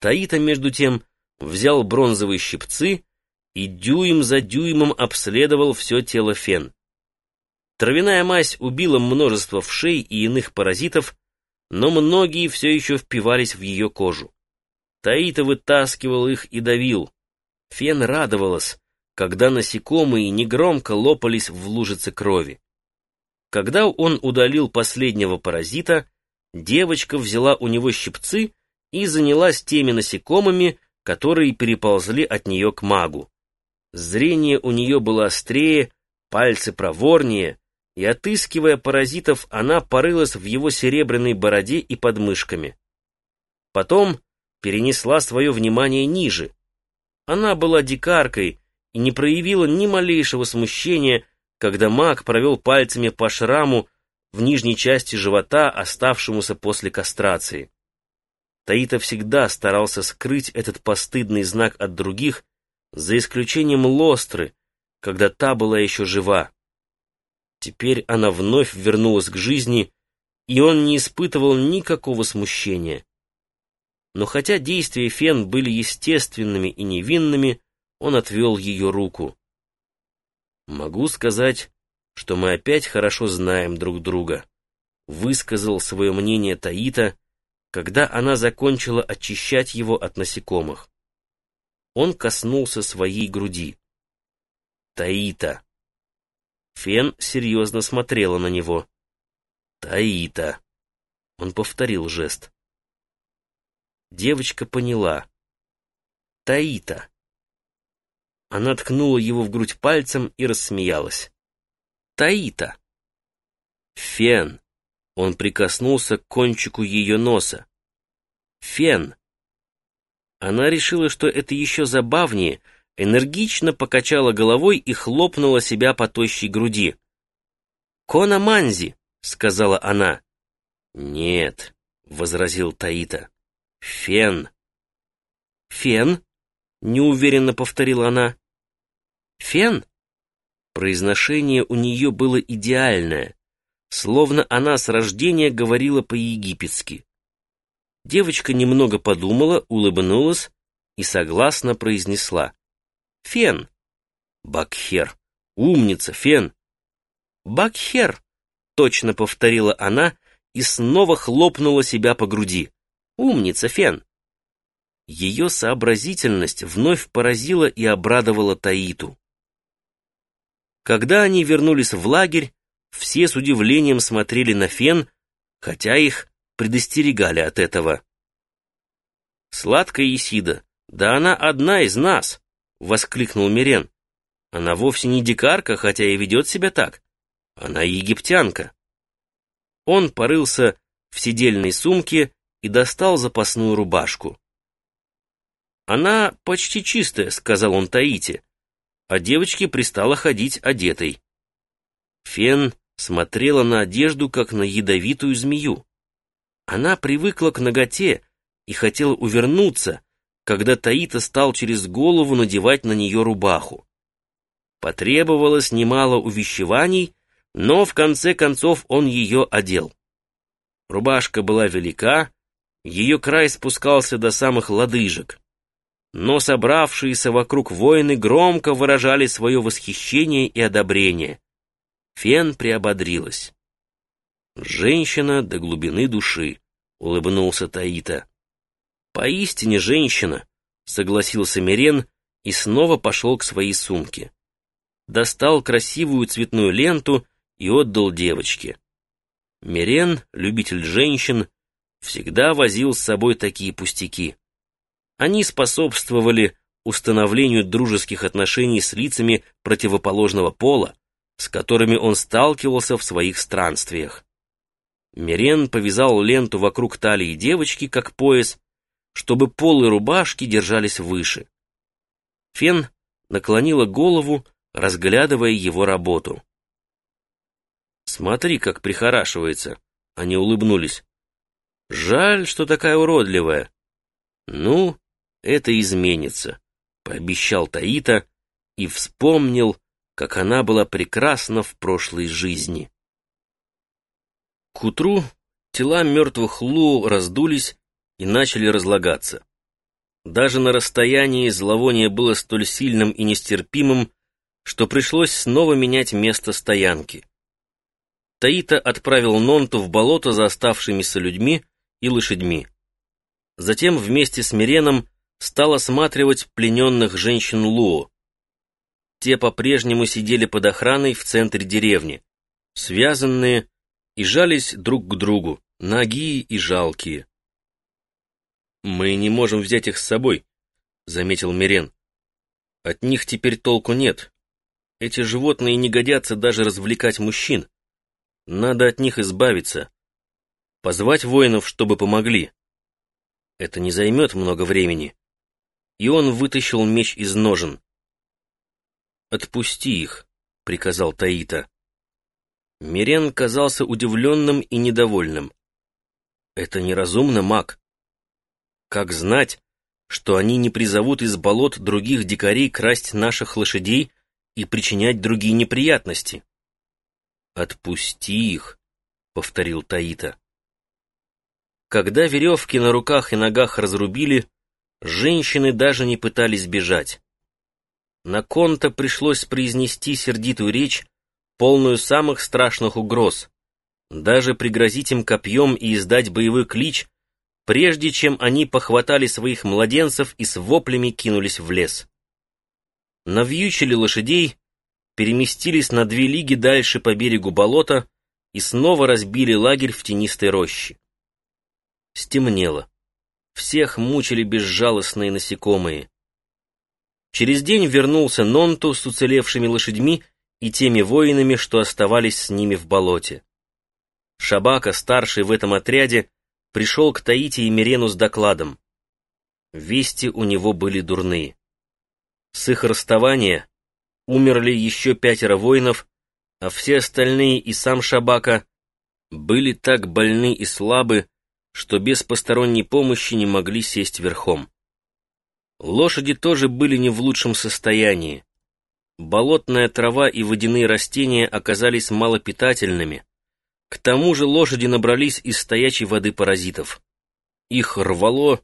Таита, между тем, взял бронзовые щипцы и дюйм за дюймом обследовал все тело фен. Травяная мазь убила множество вшей и иных паразитов, но многие все еще впивались в ее кожу. Таита вытаскивал их и давил. Фен радовалась, когда насекомые негромко лопались в лужице крови. Когда он удалил последнего паразита, девочка взяла у него щипцы и занялась теми насекомыми, которые переползли от нее к магу. Зрение у нее было острее, пальцы проворнее, и, отыскивая паразитов, она порылась в его серебряной бороде и подмышками. Потом перенесла свое внимание ниже. Она была дикаркой и не проявила ни малейшего смущения, когда маг провел пальцами по шраму в нижней части живота, оставшемуся после кастрации. Таита всегда старался скрыть этот постыдный знак от других, за исключением Лостры, когда та была еще жива. Теперь она вновь вернулась к жизни, и он не испытывал никакого смущения. Но хотя действия Фен были естественными и невинными, он отвел ее руку. «Могу сказать, что мы опять хорошо знаем друг друга», — высказал свое мнение Таита, когда она закончила очищать его от насекомых. Он коснулся своей груди. «Таита!» Фен серьезно смотрела на него. «Таита!» Он повторил жест. Девочка поняла. «Таита!» Она ткнула его в грудь пальцем и рассмеялась. «Таита!» «Фен!» Он прикоснулся к кончику ее носа. «Фен!» Она решила, что это еще забавнее, энергично покачала головой и хлопнула себя по тощей груди. «Кона Манзи!» — сказала она. «Нет», — возразил Таита. «Фен». «Фен?» — неуверенно повторила она. «Фен?» Произношение у нее было идеальное, словно она с рождения говорила по-египетски. Девочка немного подумала, улыбнулась и согласно произнесла. «Фен!» «Бакхер! Умница, Фен!» «Бакхер!» — точно повторила она и снова хлопнула себя по груди. «Умница, Фен!» Ее сообразительность вновь поразила и обрадовала Таиту. Когда они вернулись в лагерь, все с удивлением смотрели на Фен, хотя их предостерегали от этого. «Сладкая Исида, да она одна из нас!» — воскликнул Мирен. «Она вовсе не дикарка, хотя и ведет себя так. Она египтянка». Он порылся в сидельной сумке и достал запасную рубашку. «Она почти чистая», — сказал он Таите, а девочке пристала ходить одетой. Фен смотрела на одежду, как на ядовитую змею. Она привыкла к ноготе и хотела увернуться, когда Таита стал через голову надевать на нее рубаху. Потребовалось немало увещеваний, но в конце концов он ее одел. Рубашка была велика, ее край спускался до самых лодыжек. Но собравшиеся вокруг воины громко выражали свое восхищение и одобрение. Фен приободрилась. «Женщина до глубины души», — улыбнулся Таита. «Поистине женщина», — согласился Мирен и снова пошел к своей сумке. Достал красивую цветную ленту и отдал девочке. Мирен, любитель женщин, всегда возил с собой такие пустяки. Они способствовали установлению дружеских отношений с лицами противоположного пола, с которыми он сталкивался в своих странствиях. Мирен повязал ленту вокруг талии девочки, как пояс, чтобы полы рубашки держались выше. Фен наклонила голову, разглядывая его работу. «Смотри, как прихорашивается!» Они улыбнулись. «Жаль, что такая уродливая». «Ну, это изменится», — пообещал Таита и вспомнил, как она была прекрасна в прошлой жизни. К утру тела мертвых Лу раздулись и начали разлагаться. Даже на расстоянии зловоние было столь сильным и нестерпимым, что пришлось снова менять место стоянки. Таита отправил Нонту в болото за оставшимися людьми и лошадьми. Затем вместе с Миреном стал осматривать плененных женщин Луо. Те по-прежнему сидели под охраной в центре деревни, связанные и жались друг к другу, ноги и жалкие. «Мы не можем взять их с собой», — заметил Мирен. «От них теперь толку нет. Эти животные не годятся даже развлекать мужчин. Надо от них избавиться. Позвать воинов, чтобы помогли. Это не займет много времени. И он вытащил меч из ножен. «Отпусти их», — приказал Таита. Мирен казался удивленным и недовольным. «Это неразумно, маг. Как знать, что они не призовут из болот других дикарей красть наших лошадей и причинять другие неприятности?» «Отпусти их», — повторил Таита. Когда веревки на руках и ногах разрубили, женщины даже не пытались бежать. На Конта пришлось произнести сердитую речь, полную самых страшных угроз, даже пригрозить им копьем и издать боевой клич, прежде чем они похватали своих младенцев и с воплями кинулись в лес. Навьючили лошадей, переместились на две лиги дальше по берегу болота и снова разбили лагерь в тенистой роще. Стемнело. Всех мучили безжалостные насекомые. Через день вернулся Нонту с уцелевшими лошадьми и теми воинами, что оставались с ними в болоте. Шабака, старший в этом отряде, пришел к Таити и Мирену с докладом. Вести у него были дурные. С их расставания умерли еще пятеро воинов, а все остальные и сам Шабака были так больны и слабы, что без посторонней помощи не могли сесть верхом. Лошади тоже были не в лучшем состоянии. Болотная трава и водяные растения оказались малопитательными. К тому же лошади набрались из стоячей воды паразитов. Их рвало,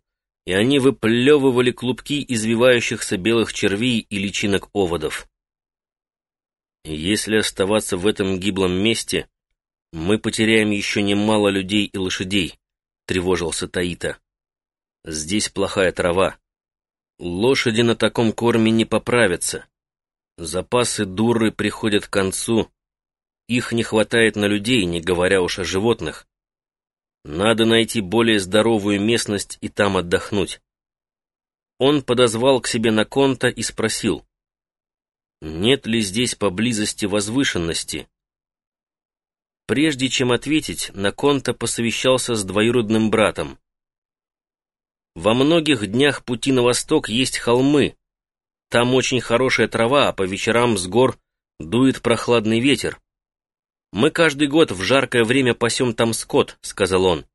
и они выплевывали клубки извивающихся белых червей и личинок оводов. Если оставаться в этом гиблом месте, мы потеряем еще немало людей и лошадей, тревожился Таита. Здесь плохая трава. Лошади на таком корме не поправятся. Запасы дуры приходят к концу. Их не хватает на людей, не говоря уж о животных. Надо найти более здоровую местность и там отдохнуть. Он подозвал к себе Наконта и спросил — нет ли здесь поблизости возвышенности. Прежде чем ответить, Наконта посовещался с двоюродным братом. Во многих днях пути на восток есть холмы. Там очень хорошая трава, а по вечерам с гор дует прохладный ветер. Мы каждый год в жаркое время пасем там скот, — сказал он.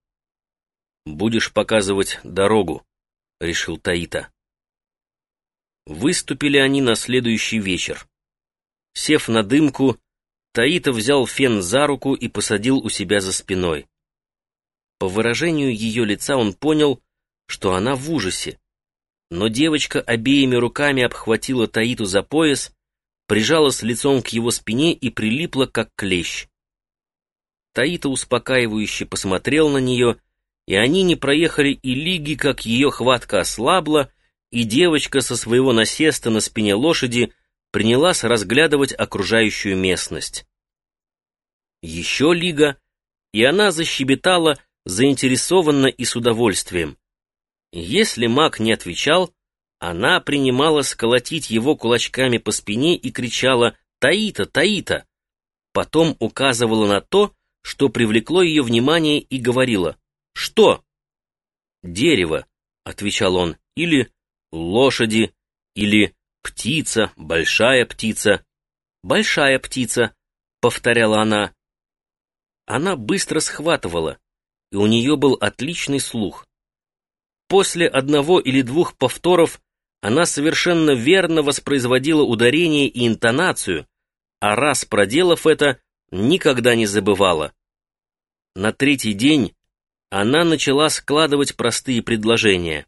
Будешь показывать дорогу, — решил Таита. Выступили они на следующий вечер. Сев на дымку, Таита взял Фен за руку и посадил у себя за спиной. По выражению ее лица он понял, что она в ужасе. Но девочка обеими руками обхватила Таиту за пояс, прижалась лицом к его спине и прилипла, как клещ. Таита успокаивающе посмотрел на нее, и они не проехали и лиги, как ее хватка ослабла, и девочка со своего насеста на спине лошади принялась разглядывать окружающую местность. Еще лига, и она защебетала заинтересованно и с удовольствием. Если маг не отвечал, она принимала сколотить его кулачками по спине и кричала «Таита! Таита!». Потом указывала на то, что привлекло ее внимание и говорила «Что?» «Дерево», — отвечал он, или лошади или птица, большая птица. Большая птица, повторяла она. Она быстро схватывала, и у нее был отличный слух. После одного или двух повторов она совершенно верно воспроизводила ударение и интонацию, а раз проделав это, никогда не забывала. На третий день она начала складывать простые предложения.